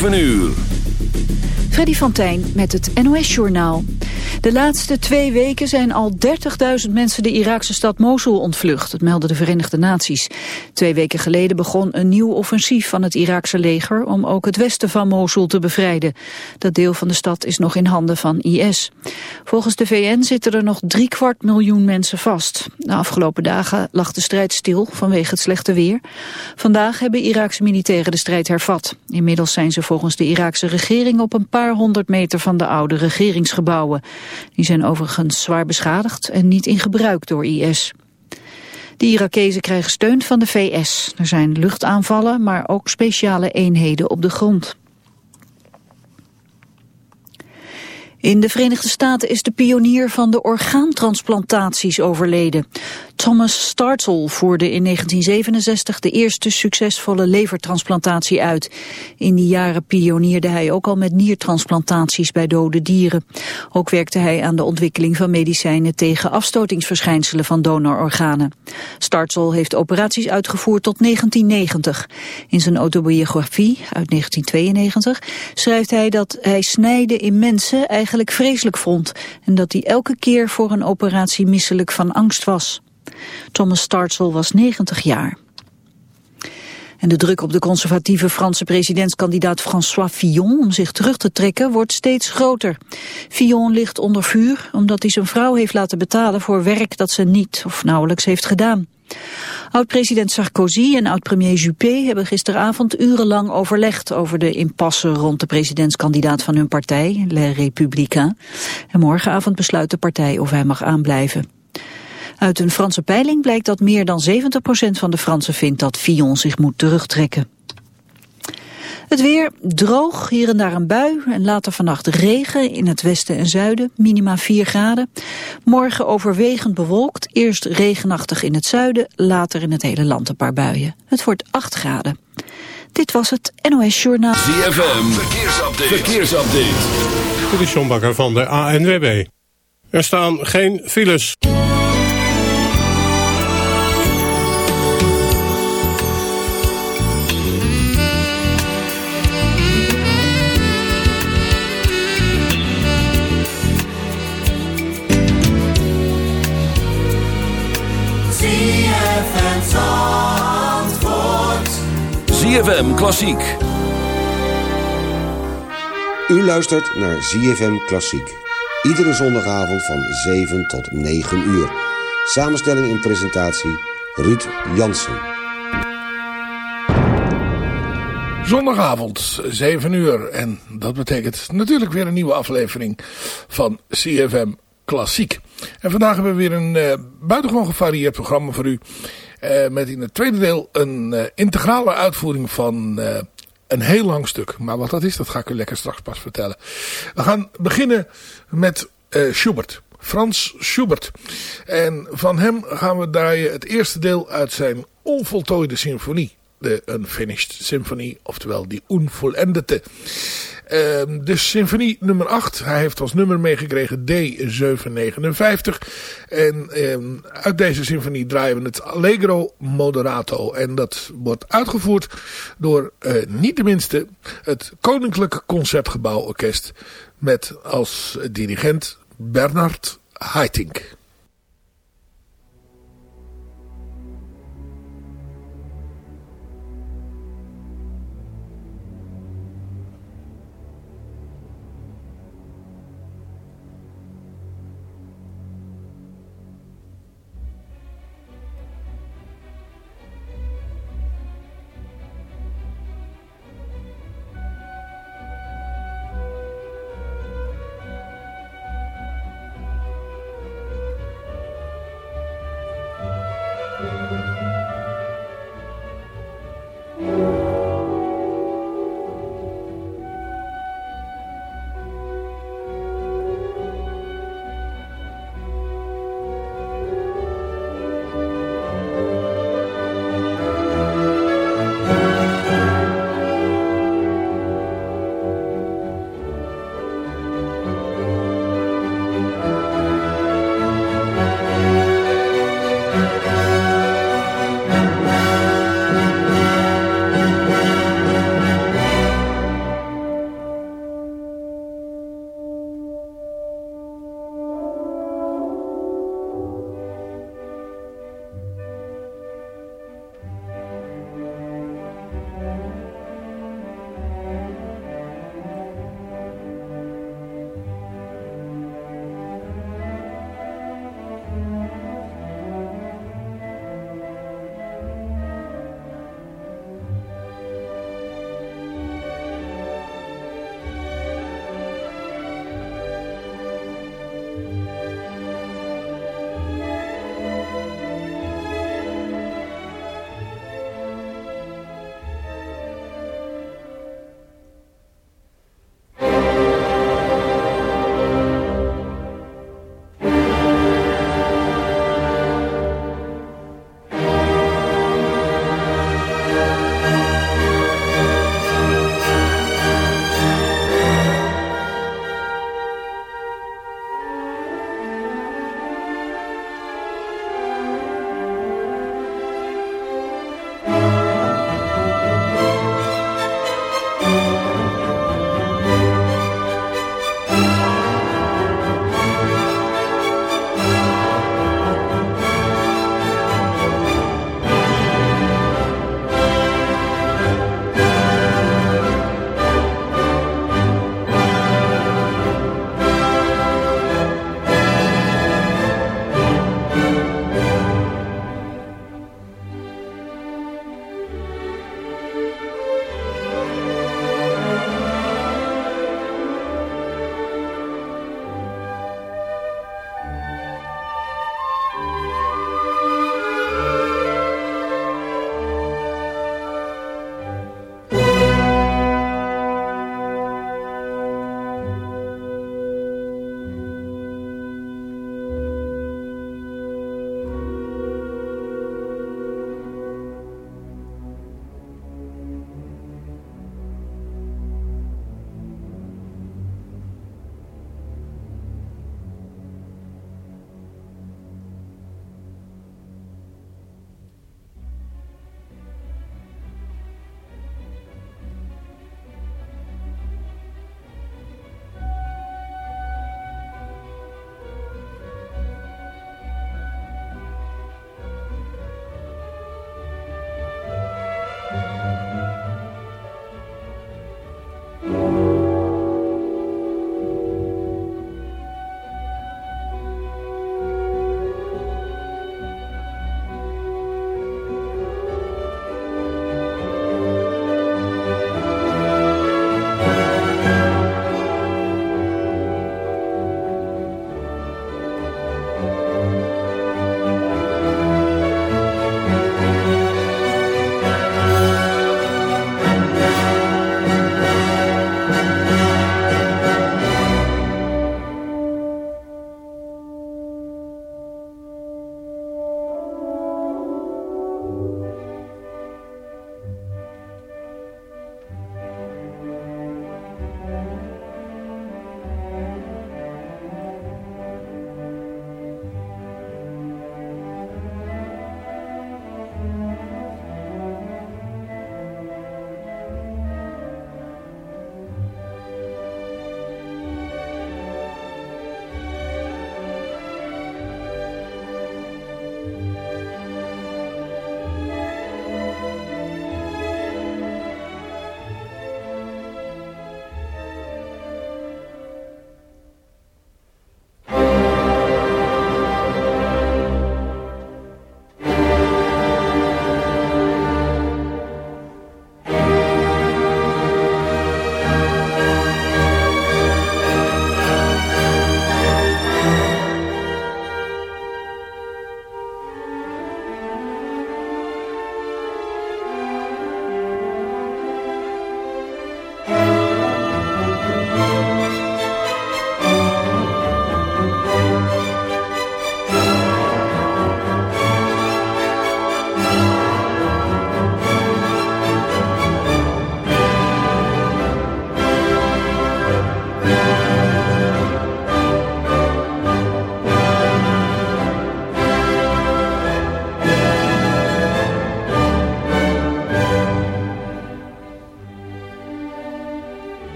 7 uur. Freddy van Tijn met het NOS-journaal. De laatste twee weken zijn al 30.000 mensen de Iraakse stad Mosul ontvlucht. Dat melden de Verenigde Naties. Twee weken geleden begon een nieuw offensief van het Iraakse leger... om ook het westen van Mosul te bevrijden. Dat deel van de stad is nog in handen van IS. Volgens de VN zitten er nog driekwart miljoen mensen vast. De afgelopen dagen lag de strijd stil vanwege het slechte weer. Vandaag hebben Iraakse militairen de strijd hervat. Inmiddels zijn ze volgens de Iraakse regering op een paar honderd meter van de oude regeringsgebouwen. Die zijn overigens zwaar beschadigd en niet in gebruik door IS. De Irakezen krijgen steun van de VS. Er zijn luchtaanvallen, maar ook speciale eenheden op de grond. In de Verenigde Staten is de pionier van de orgaantransplantaties overleden. Thomas Startle voerde in 1967 de eerste succesvolle levertransplantatie uit. In die jaren pionierde hij ook al met niertransplantaties bij dode dieren. Ook werkte hij aan de ontwikkeling van medicijnen tegen afstotingsverschijnselen van donororganen. Startle heeft operaties uitgevoerd tot 1990. In zijn autobiografie uit 1992 schrijft hij dat hij snijden in mensen eigenlijk vreselijk vond en dat hij elke keer voor een operatie misselijk van angst was. Thomas Startsel was 90 jaar. En de druk op de conservatieve Franse presidentskandidaat François Fillon om zich terug te trekken wordt steeds groter. Fillon ligt onder vuur omdat hij zijn vrouw heeft laten betalen voor werk dat ze niet of nauwelijks heeft gedaan. Oud-president Sarkozy en oud-premier Juppé hebben gisteravond urenlang overlegd over de impasse rond de presidentskandidaat van hun partij, Les Républicains. En morgenavond besluit de partij of hij mag aanblijven. Uit een Franse peiling blijkt dat meer dan 70% van de Fransen vindt dat Fillon zich moet terugtrekken. Het weer droog, hier en daar een bui en later vannacht regen in het westen en zuiden, minima 4 graden. Morgen overwegend bewolkt, eerst regenachtig in het zuiden, later in het hele land een paar buien. Het wordt 8 graden. Dit was het NOS Journaal. ZFM, verkeersupdate. verkeersupdate. Dit is John Bakker van de ANWB. Er staan geen files. ZFM Klassiek. U luistert naar ZFM Klassiek. Iedere zondagavond van 7 tot 9 uur. Samenstelling en presentatie Ruud Jansen. Zondagavond, 7 uur. En dat betekent natuurlijk weer een nieuwe aflevering van CFM Klassiek. En vandaag hebben we weer een uh, buitengewoon gevarieerd programma voor u. Uh, met in het tweede deel een uh, integrale uitvoering van uh, een heel lang stuk. Maar wat dat is, dat ga ik u lekker straks pas vertellen. We gaan beginnen met Schubert. Frans Schubert. En van hem gaan we draaien het eerste deel uit zijn onvoltooide symfonie. De Unfinished Symphony, oftewel die Unvollendete. Uh, dus symfonie nummer 8. Hij heeft als nummer meegekregen D759. En uh, uit deze symfonie draaien we het Allegro Moderato. En dat wordt uitgevoerd door uh, niet de minste het Koninklijke Concertgebouworkest. Met als dirigent Bernard Haitink.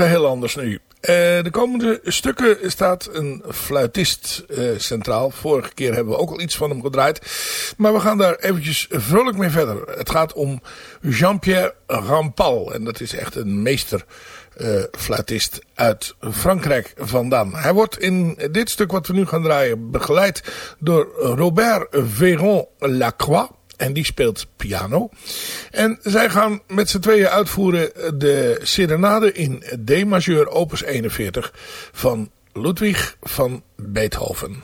Geheel anders nu. Uh, de komende stukken staat een fluitist uh, centraal. Vorige keer hebben we ook al iets van hem gedraaid. Maar we gaan daar eventjes vrolijk mee verder. Het gaat om Jean-Pierre Rampal. En dat is echt een meester uh, fluitist uit Frankrijk vandaan. Hij wordt in dit stuk wat we nu gaan draaien begeleid door Robert Véron Lacroix. En die speelt piano. En zij gaan met z'n tweeën uitvoeren de serenade in D-majeur opus 41 van Ludwig van Beethoven.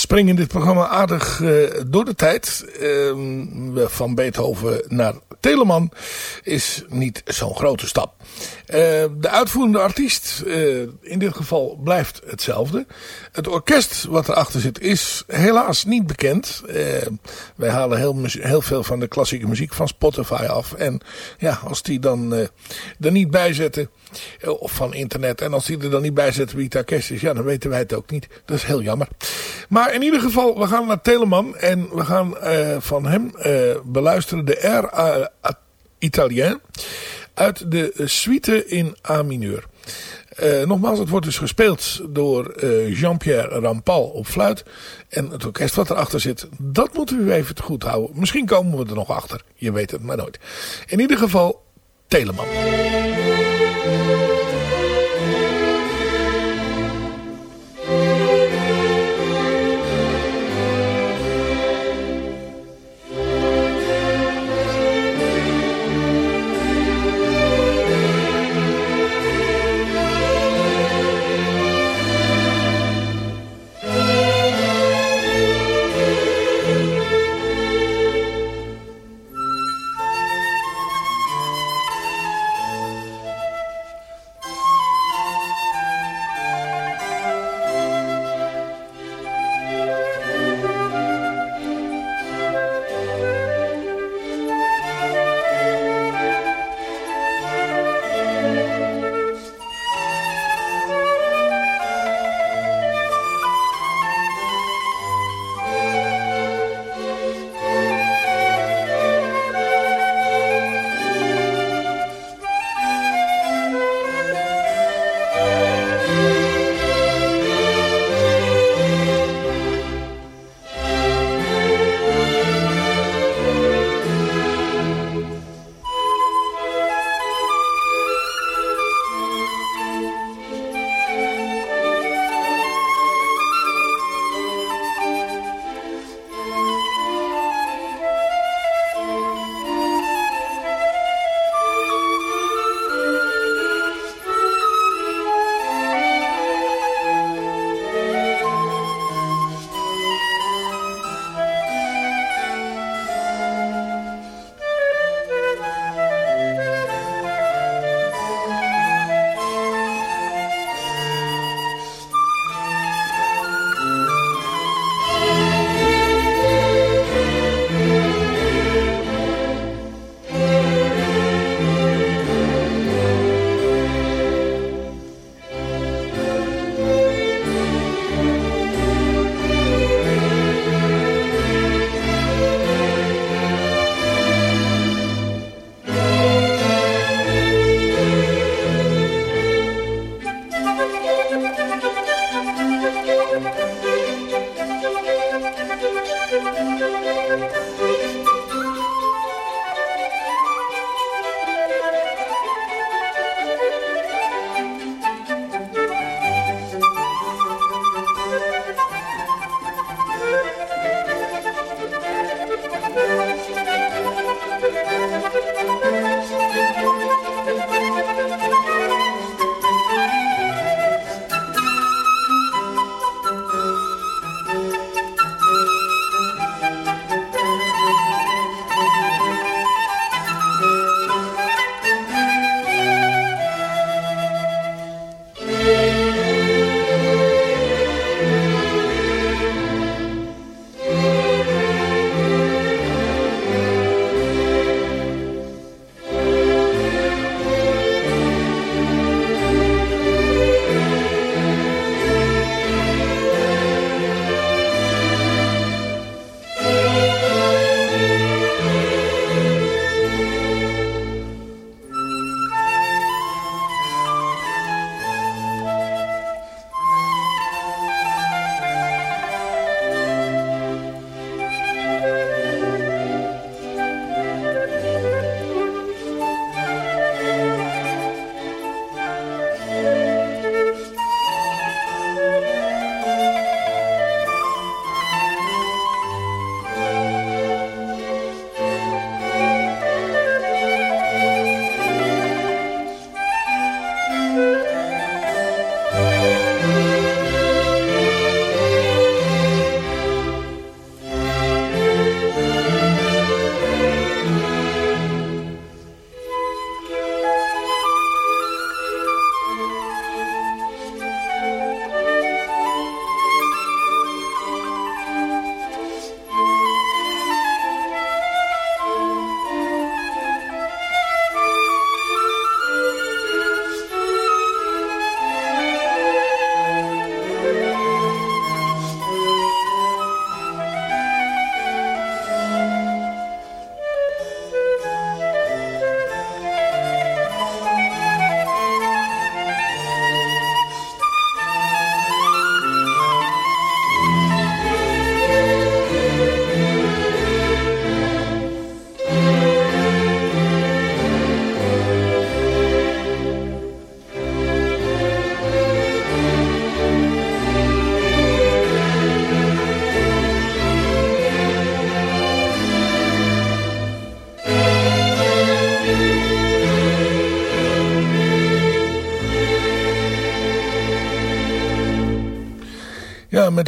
Springen in dit programma aardig uh, door de tijd. Uh, van Beethoven naar Telemann is niet zo'n grote stap. Uh, de uitvoerende artiest, uh, in dit geval, blijft hetzelfde. Het orkest wat erachter zit is helaas niet bekend. Uh, wij halen heel, veel van de klassieke muziek van Spotify af. En ja, als die dan er niet bij zetten, of van internet, en als die er dan niet bij zetten wie het orkest is, ja, dan weten wij het ook niet. Dat is heel jammer. Maar in ieder geval, we gaan naar Telemann en we gaan van hem beluisteren de R Italien uit de suite in A mineur. Uh, nogmaals, het wordt dus gespeeld door uh, Jean-Pierre Rampal op fluit. En het orkest wat erachter zit, dat moeten we even goed houden. Misschien komen we er nog achter. Je weet het maar nooit. In ieder geval, Telemann.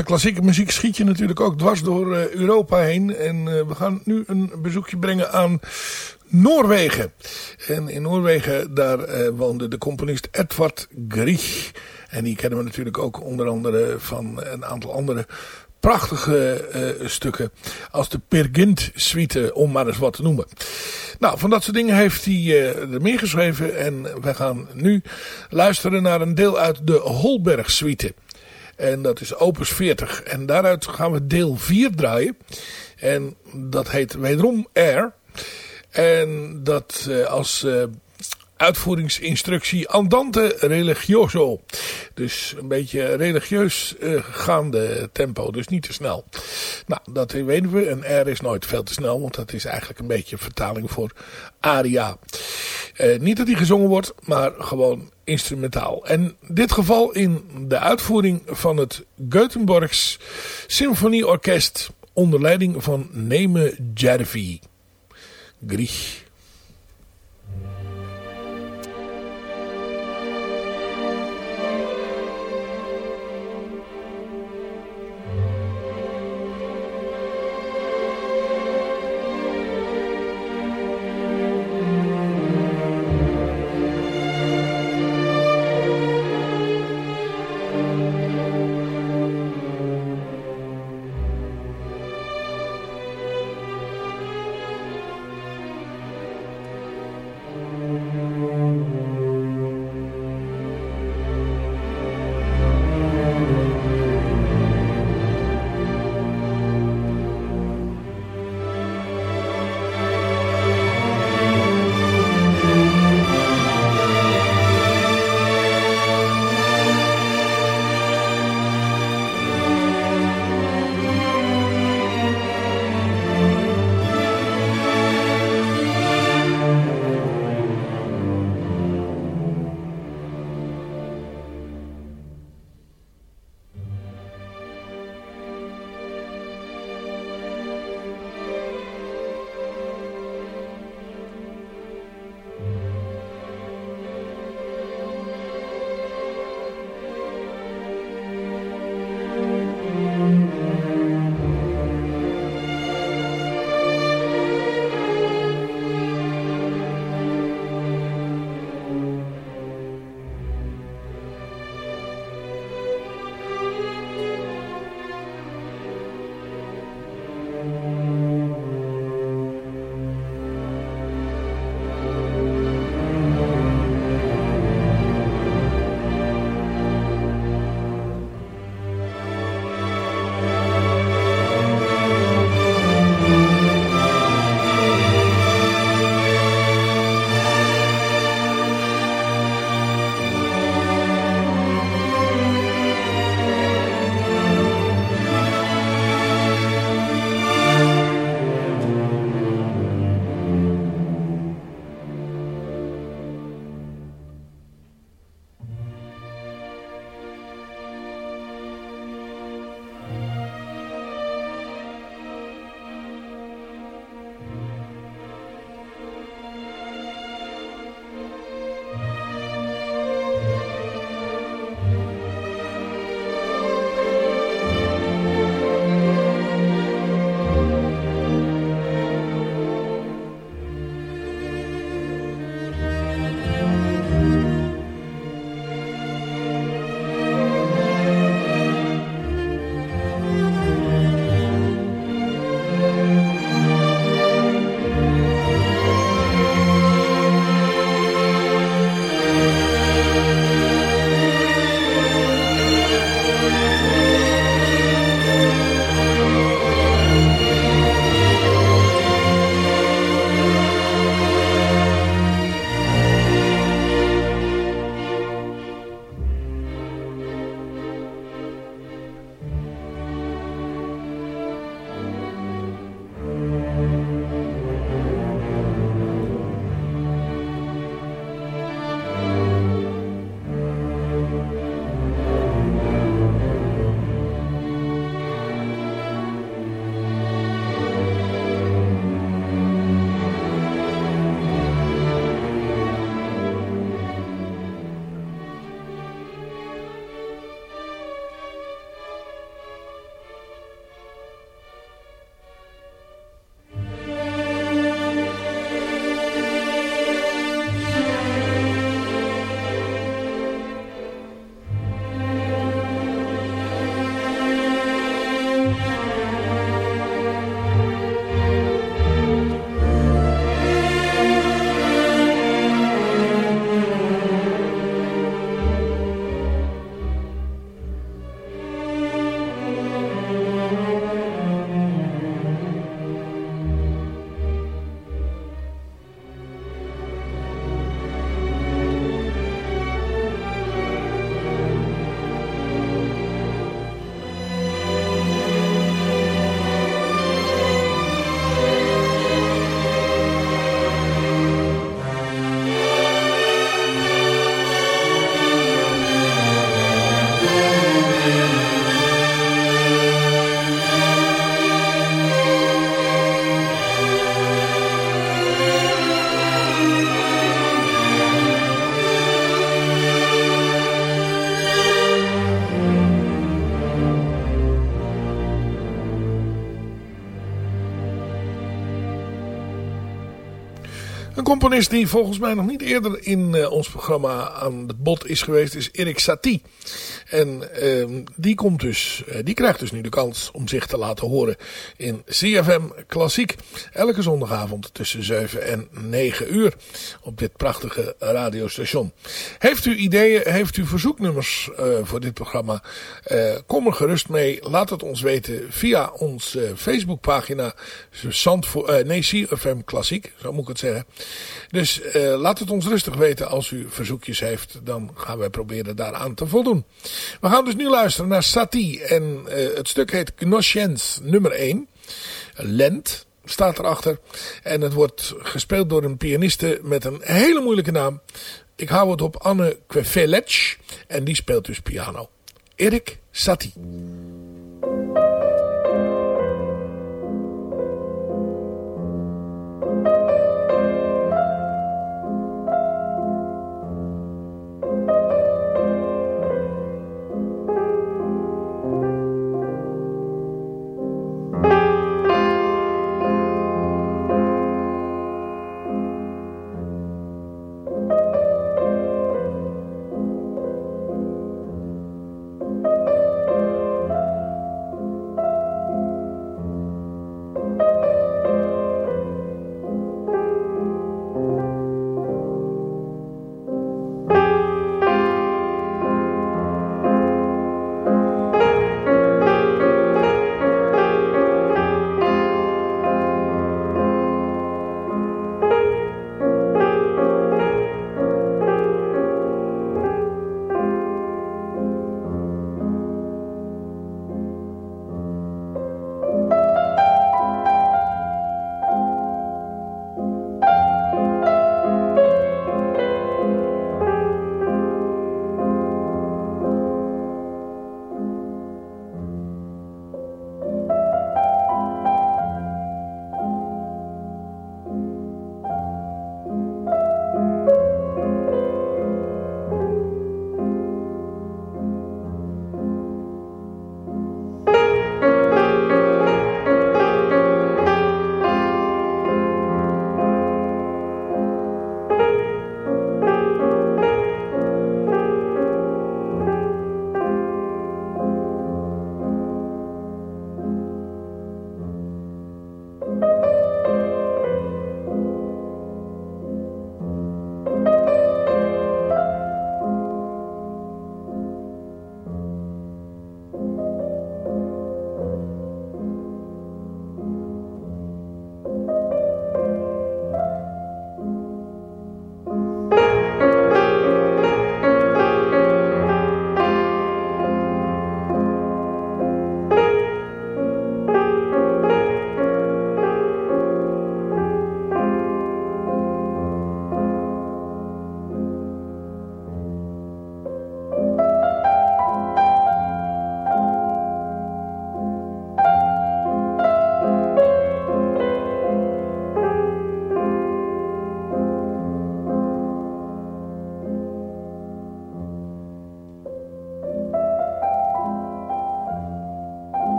De klassieke muziek schiet je natuurlijk ook dwars door uh, Europa heen. En uh, we gaan nu een bezoekje brengen aan Noorwegen. En in Noorwegen, daar uh, woonde de componist Edvard Grieg. En die kennen we natuurlijk ook onder andere van een aantal andere prachtige stukken als de Pergint suite, om maar eens wat te noemen. Nou, van dat soort dingen heeft hij uh, er geschreven en we gaan nu luisteren naar een deel uit de Holberg suite. En dat is opus 40 en daaruit gaan we deel 4 draaien. En dat heet wederom Air. En dat uh, als uitvoeringsinstructie Andante Religioso. Dus een beetje religieus uh, gaande tempo, dus niet te snel. Nou, dat weten we. En R is nooit veel te snel, want dat is eigenlijk een beetje vertaling voor aria. Niet dat die gezongen wordt, maar gewoon instrumentaal. En dit geval in de uitvoering van het Göteborgs Symfonieorkest onder leiding van Neme Järvi. Griech. Componist die volgens mij nog niet eerder in uh, ons programma aan het bod is geweest is Erik Satie. En uh, die, komt dus, uh, die krijgt dus nu de kans om zich te laten horen in CFM Klassiek. Elke zondagavond tussen 7 en 9 uur op dit prachtige radiostation. Heeft u ideeën, heeft u verzoeknummers uh, voor dit programma? kom er gerust mee. Laat het ons weten via onze Facebookpagina. Nee, CFM Klassiek, zo moet ik het zeggen. Dus laat het ons rustig weten als u verzoekjes heeft. Dan gaan wij proberen daaraan te voldoen. We gaan dus nu luisteren naar Satie. En uh, het stuk heet Gnoscience nummer 1. Lent staat erachter. En het wordt gespeeld door een pianiste met een hele moeilijke naam. Ik hou het op Anne Kvefelec. En die speelt dus piano. Erik Satie.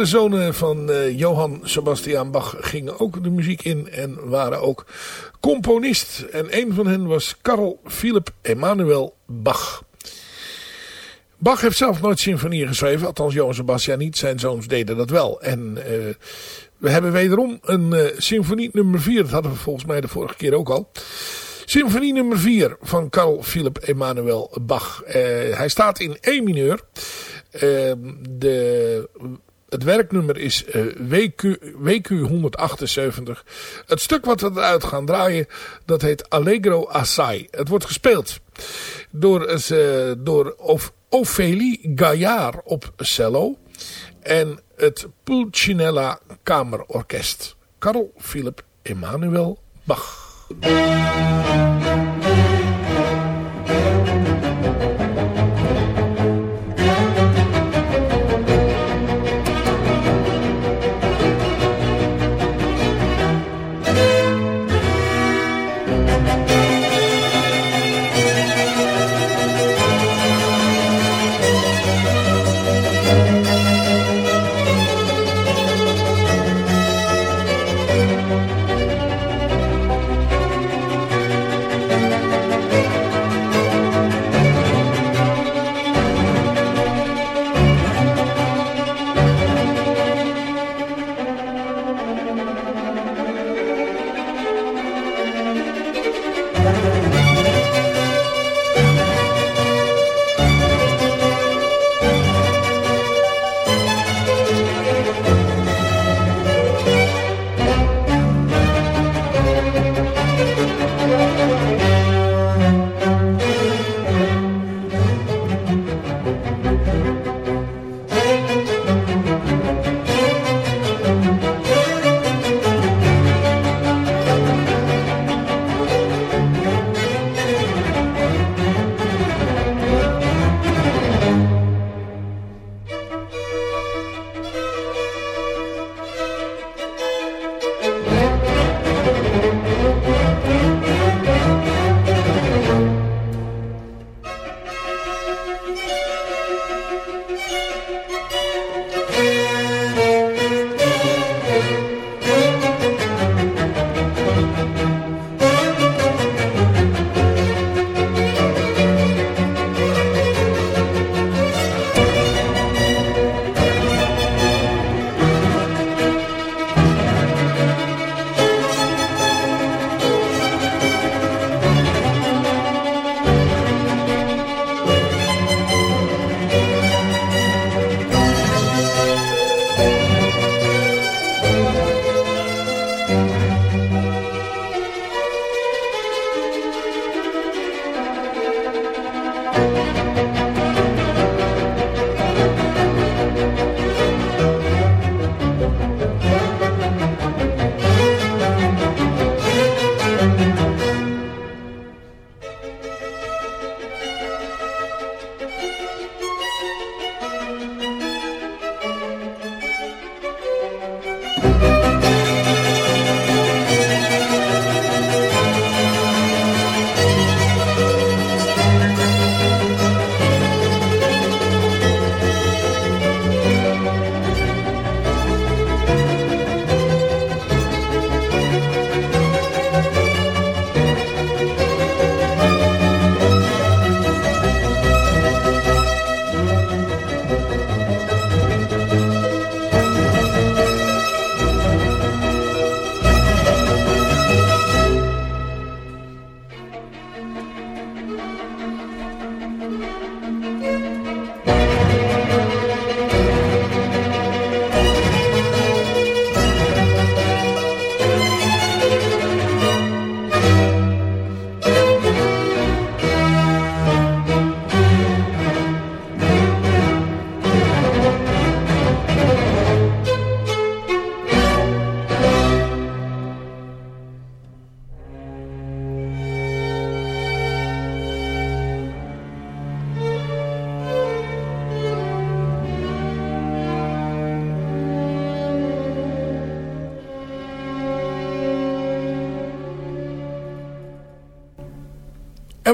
Vele zonen van uh, Johann Sebastian Bach gingen ook de muziek in en waren ook componist. En een van hen was Karl Philipp Emanuel Bach. Bach heeft zelf nooit symfonieën geschreven, althans Johann Sebastian niet. Zijn zoons deden dat wel. En uh, we hebben wederom een uh, symfonie nummer 4, dat hadden we volgens mij de vorige keer ook al. Symfonie nummer 4 van Karl Philipp Emanuel Bach. hij staat in E mineur. de het werknummer is WQ, WQ 178. Het stuk wat we eruit gaan draaien, dat heet Allegro Assai. Het wordt gespeeld door, uh, door of Ophélie Gaillard op cello en het Pulcinella Kamerorkest. Karl Philipp Emanuel Bach.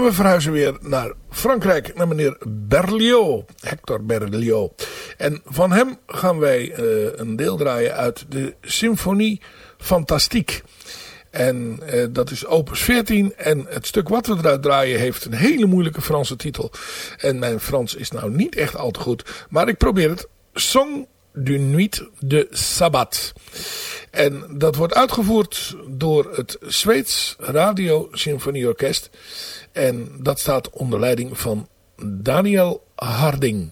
We verhuizen weer naar Frankrijk, naar meneer Berlioz, Hector Berlioz. En van hem gaan wij uh, een deel draaien uit de Symfonie Fantastique. En uh, dat is opus 14. En het stuk wat we eruit draaien heeft een hele moeilijke Franse titel. En mijn Frans is nou niet echt al te goed. Maar ik probeer het. Song du Nuit de Sabbat. En dat wordt uitgevoerd door het Zweeds Radio Symfonieorkest. En dat staat onder leiding van Daniel Harding.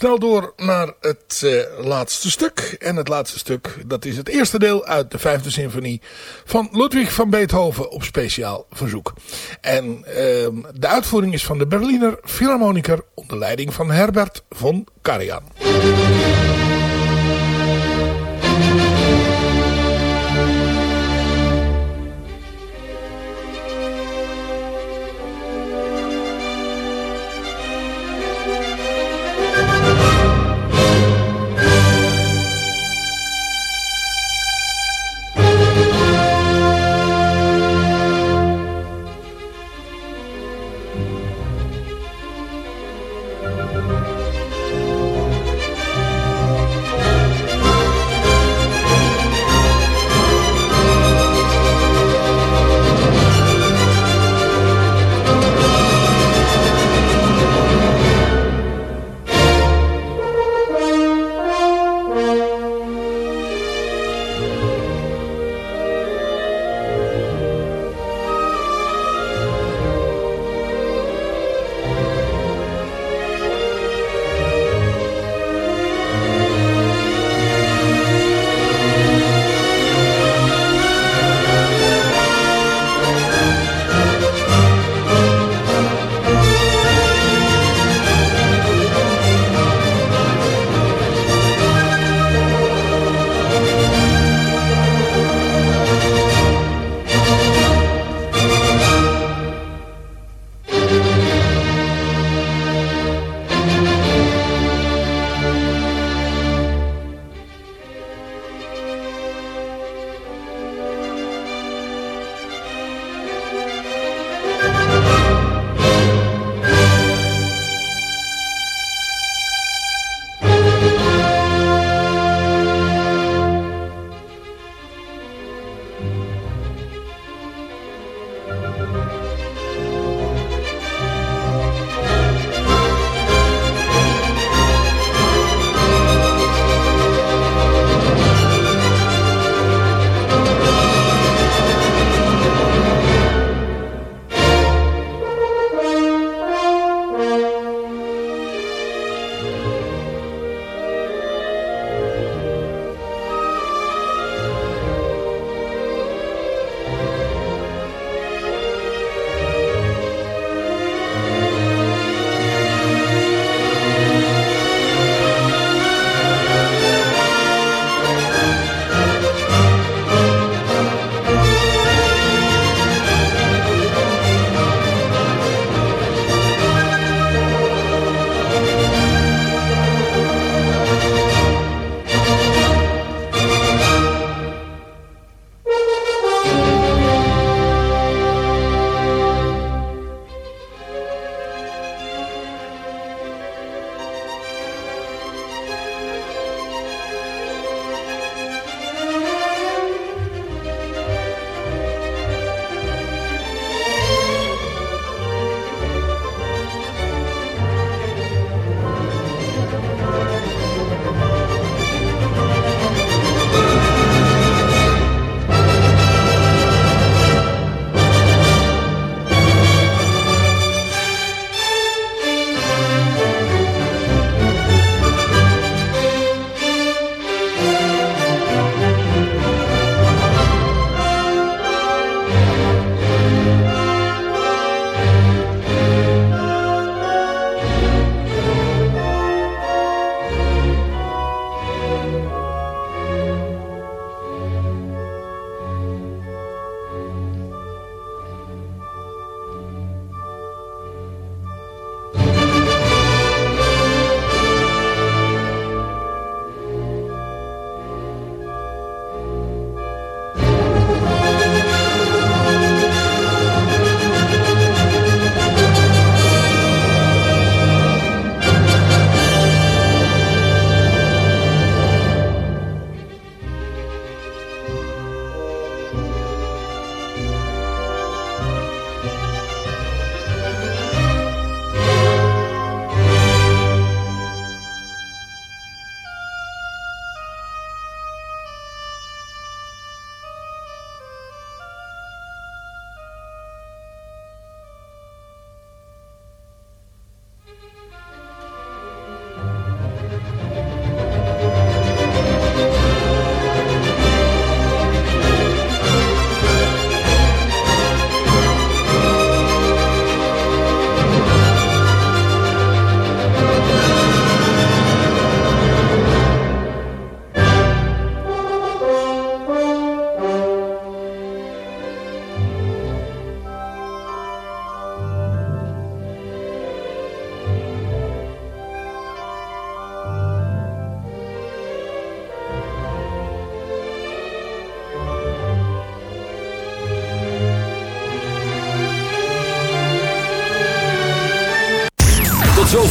Snel door naar het uh, laatste stuk. En het laatste stuk, dat is het eerste deel uit de vijfde symfonie van Ludwig van Beethoven op speciaal verzoek. En uh, de uitvoering is van de Berliner Philharmoniker onder leiding van Herbert von Karajan.